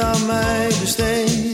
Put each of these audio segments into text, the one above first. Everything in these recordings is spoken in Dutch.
aan mij besteed.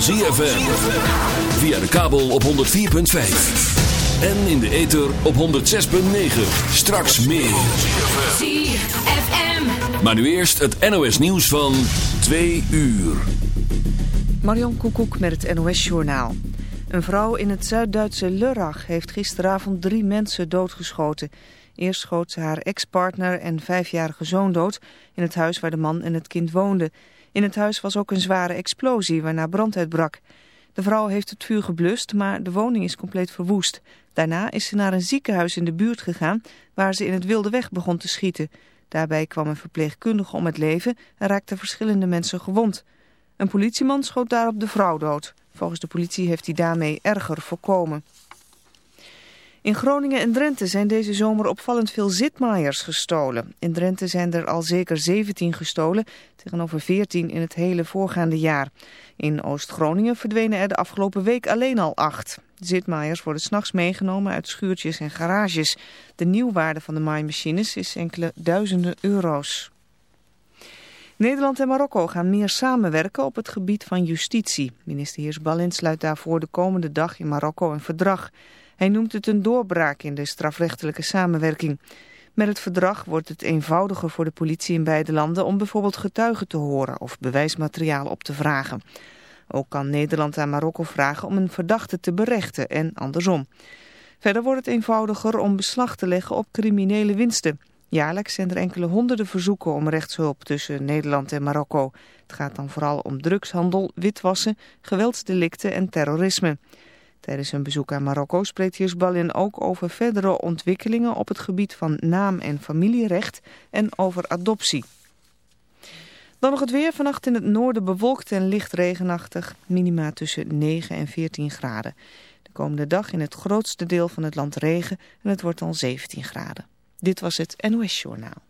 Van ZFM. Via de kabel op 104.5. En in de ether op 106.9. Straks meer. ZFM. Maar nu eerst het NOS nieuws van 2 uur. Marion Koekoek met het NOS-journaal. Een vrouw in het Zuid-Duitse Lörrach heeft gisteravond drie mensen doodgeschoten. Eerst schoot ze haar ex-partner en vijfjarige zoon dood in het huis waar de man en het kind woonden. In het huis was ook een zware explosie waarna brand uitbrak. De vrouw heeft het vuur geblust, maar de woning is compleet verwoest. Daarna is ze naar een ziekenhuis in de buurt gegaan waar ze in het wilde weg begon te schieten. Daarbij kwam een verpleegkundige om het leven en raakten verschillende mensen gewond. Een politieman schoot daarop de vrouw dood. Volgens de politie heeft hij daarmee erger voorkomen. In Groningen en Drenthe zijn deze zomer opvallend veel zitmaaiers gestolen. In Drenthe zijn er al zeker 17 gestolen, tegenover 14 in het hele voorgaande jaar. In Oost-Groningen verdwenen er de afgelopen week alleen al acht. Zitmaaiers worden s'nachts meegenomen uit schuurtjes en garages. De nieuwwaarde van de maaimachines is enkele duizenden euro's. Nederland en Marokko gaan meer samenwerken op het gebied van justitie. Minister Heers-Ballin sluit daarvoor de komende dag in Marokko een verdrag. Hij noemt het een doorbraak in de strafrechtelijke samenwerking. Met het verdrag wordt het eenvoudiger voor de politie in beide landen om bijvoorbeeld getuigen te horen of bewijsmateriaal op te vragen. Ook kan Nederland aan Marokko vragen om een verdachte te berechten en andersom. Verder wordt het eenvoudiger om beslag te leggen op criminele winsten. Jaarlijks zijn er enkele honderden verzoeken om rechtshulp tussen Nederland en Marokko. Het gaat dan vooral om drugshandel, witwassen, geweldsdelicten en terrorisme. Tijdens een bezoek aan Marokko spreekt Heersbalin ook over verdere ontwikkelingen op het gebied van naam- en familierecht en over adoptie. Dan nog het weer. Vannacht in het noorden bewolkt en licht regenachtig. Minima tussen 9 en 14 graden. De komende dag in het grootste deel van het land regen en het wordt dan 17 graden. Dit was het NOS Journaal.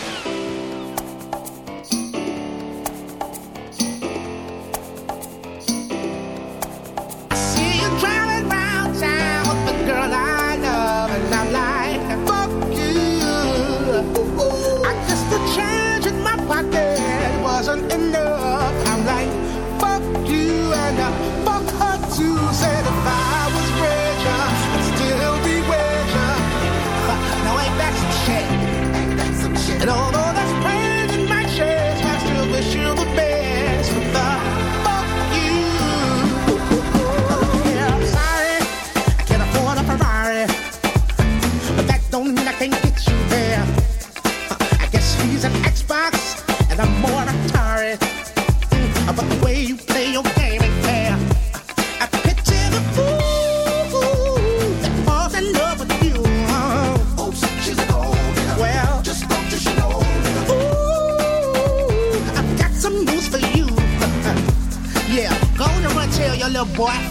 What?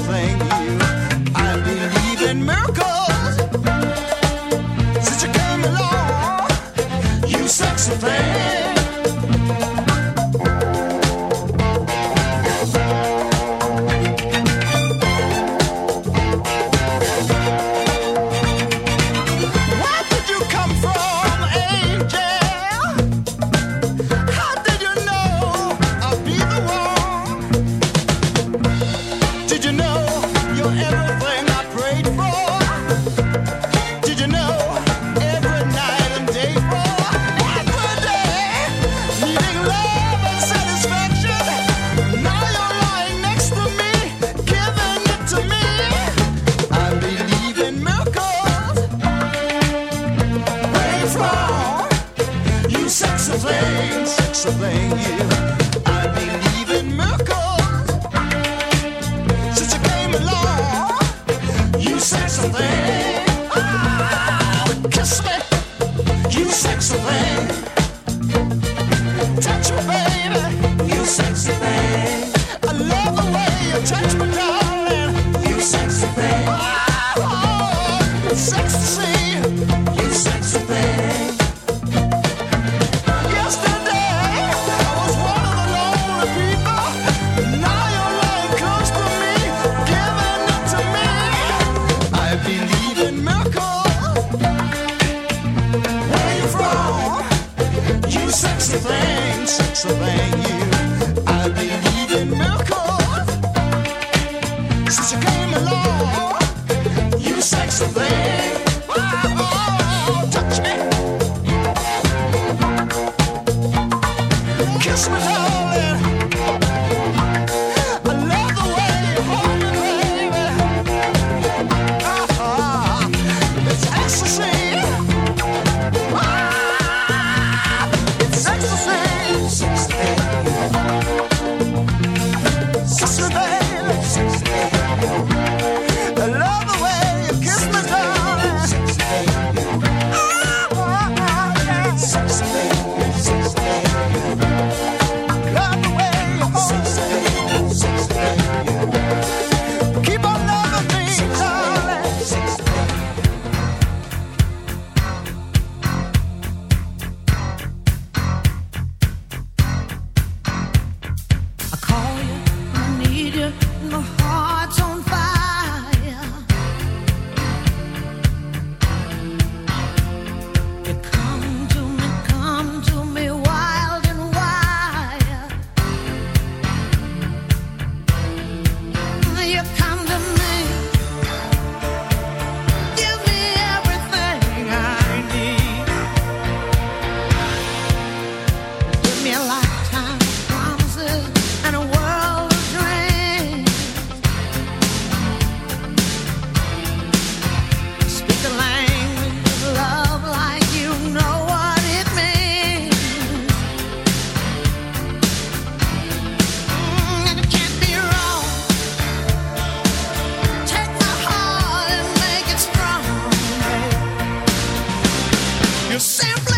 thing. You simply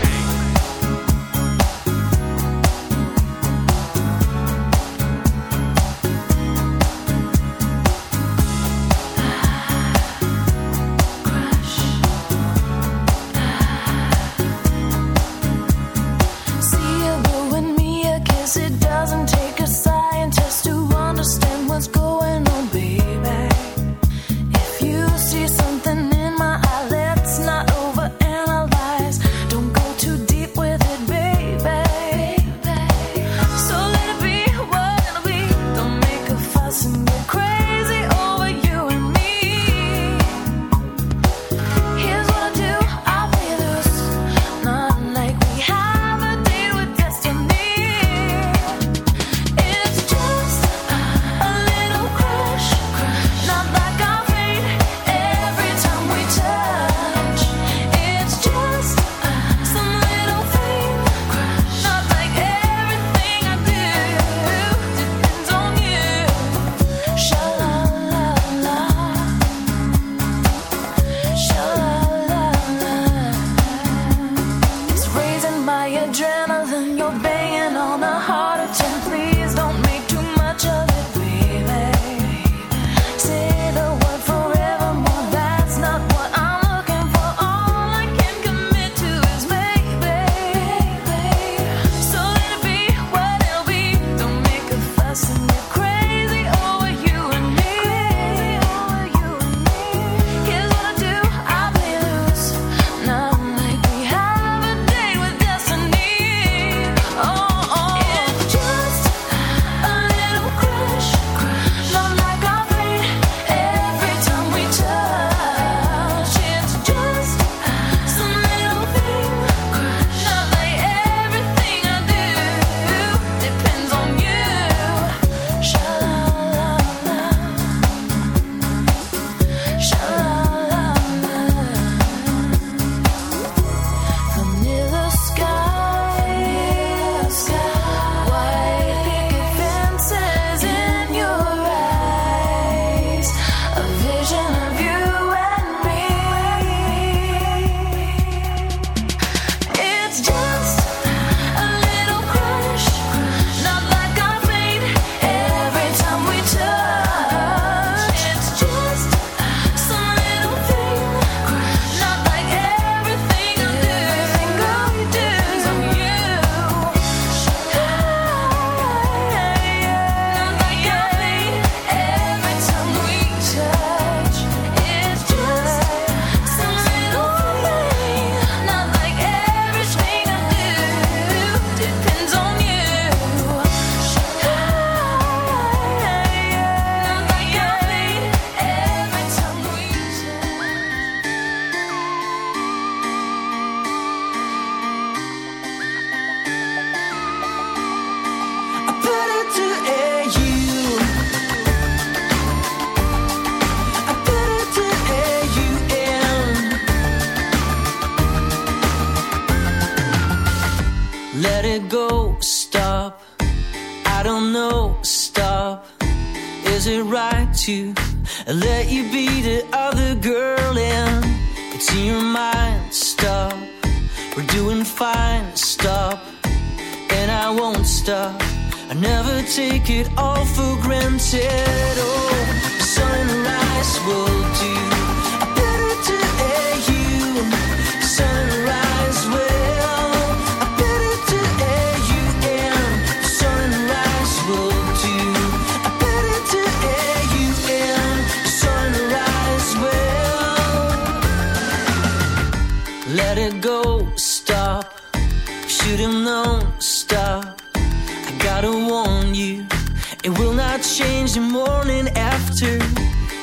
change the morning after.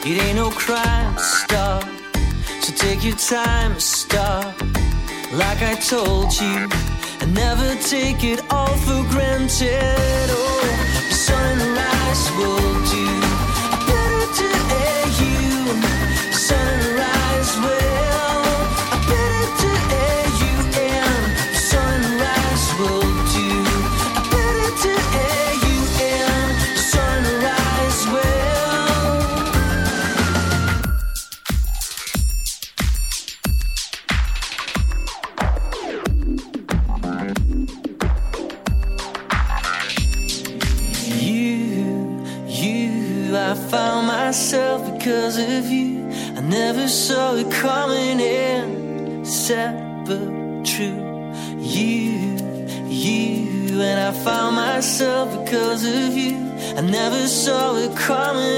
It ain't no crime to stop. So take your time to stop. Like I told you, I never take it all for granted. Oh, sunrise will do. I never saw it coming.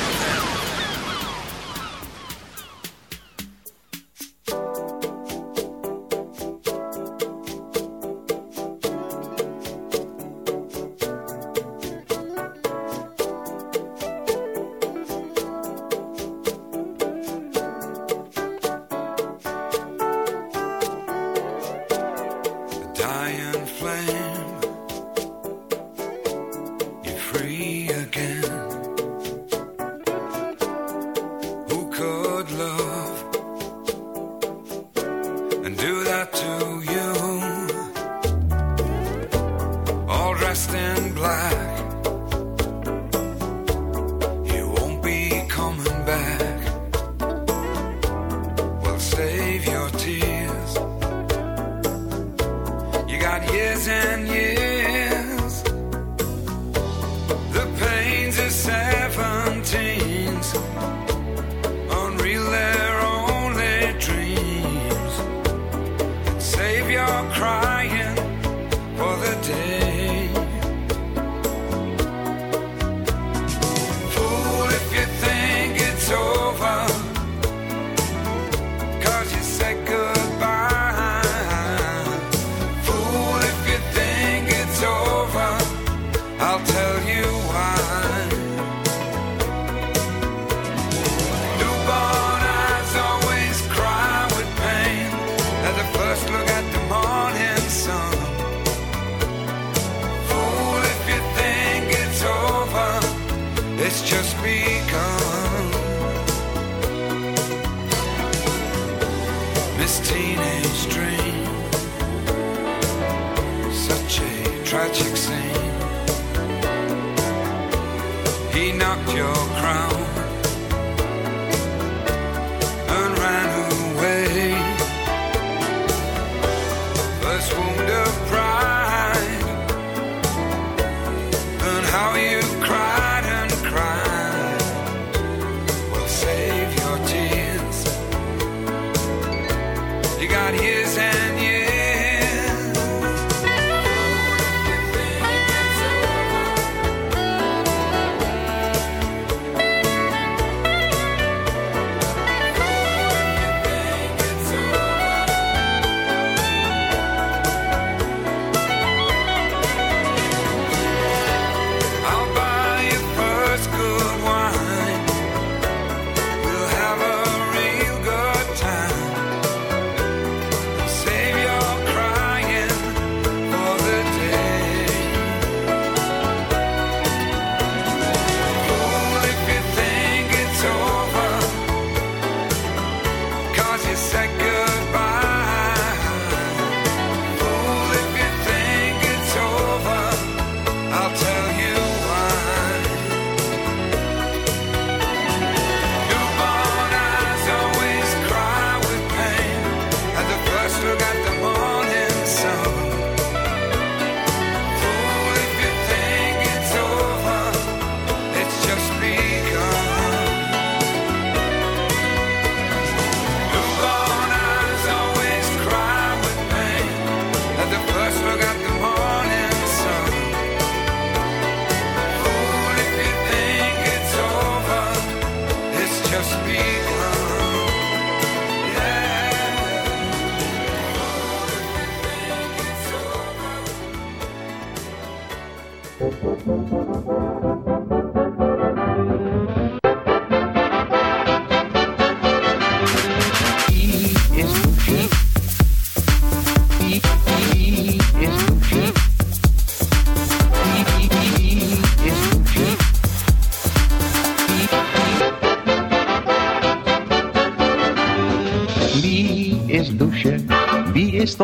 your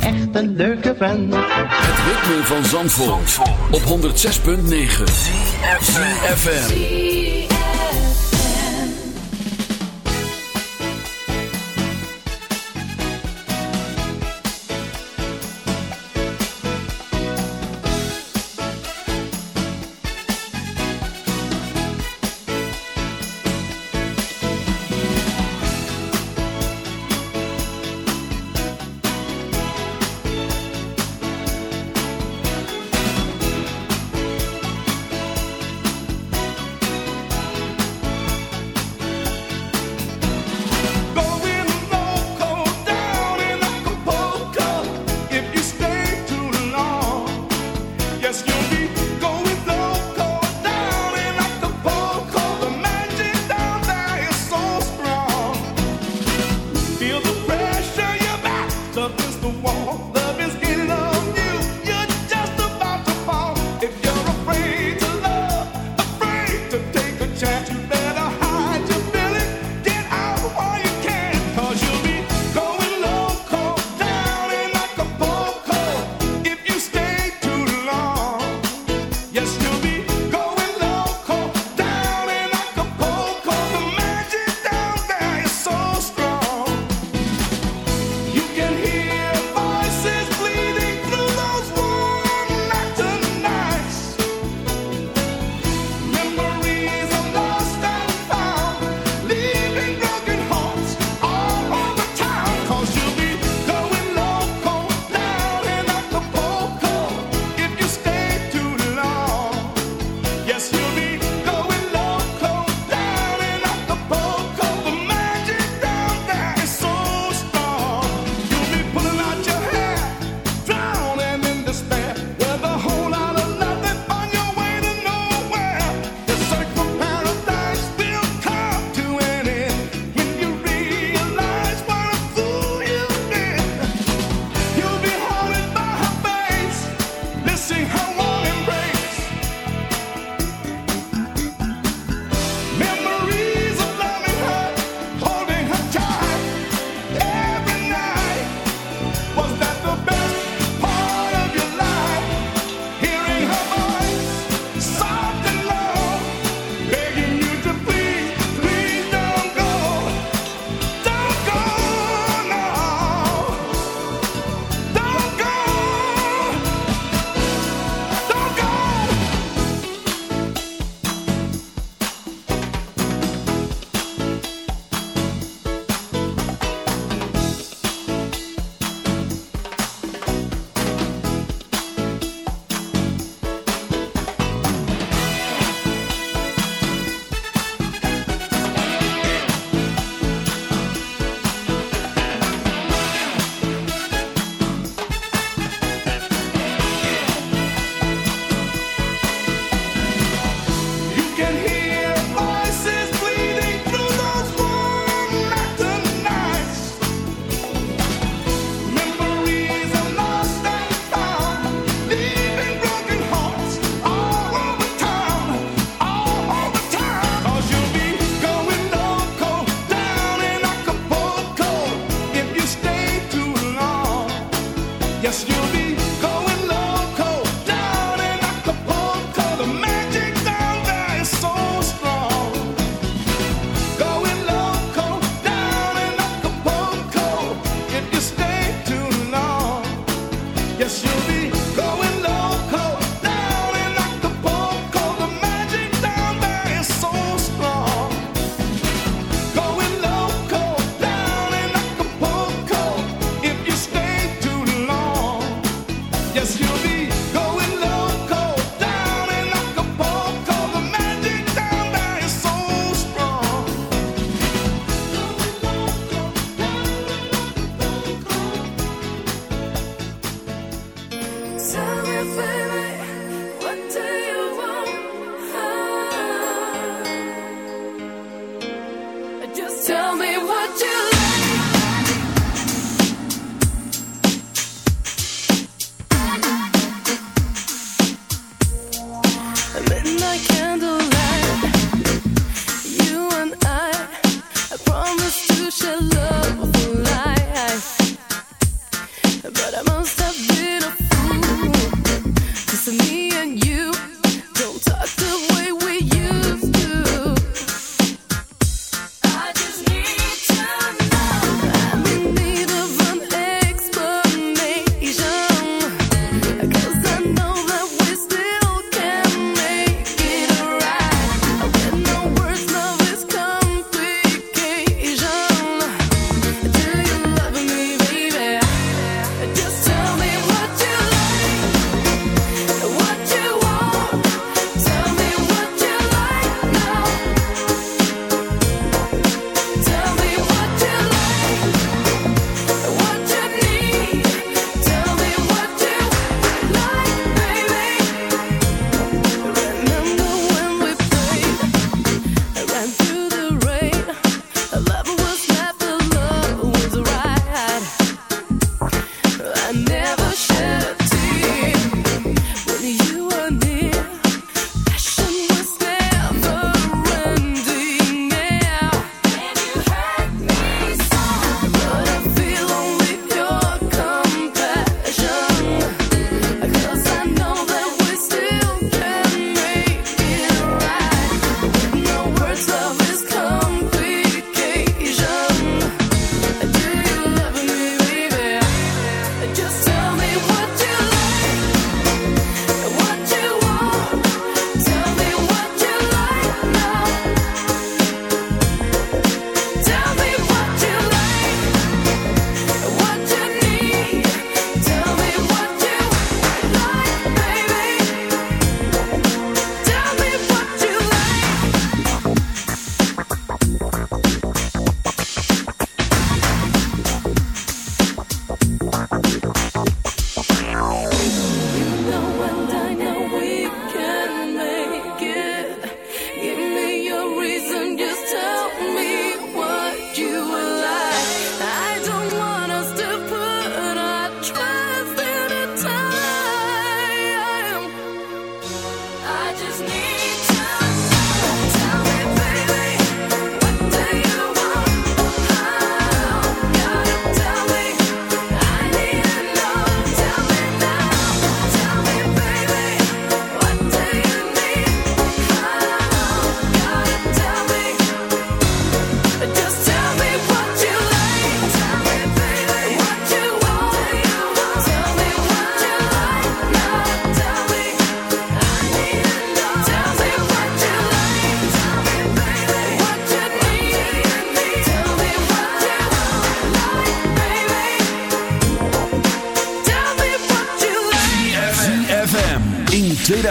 Echt een leuke vent. Het ritme van Zandvoort, op 106.9 FM.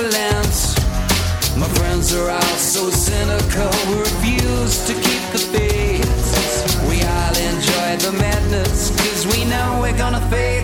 Lent. My friends are all so cynical, we refuse to keep the faith. We all enjoy the madness, cause we know we're gonna fade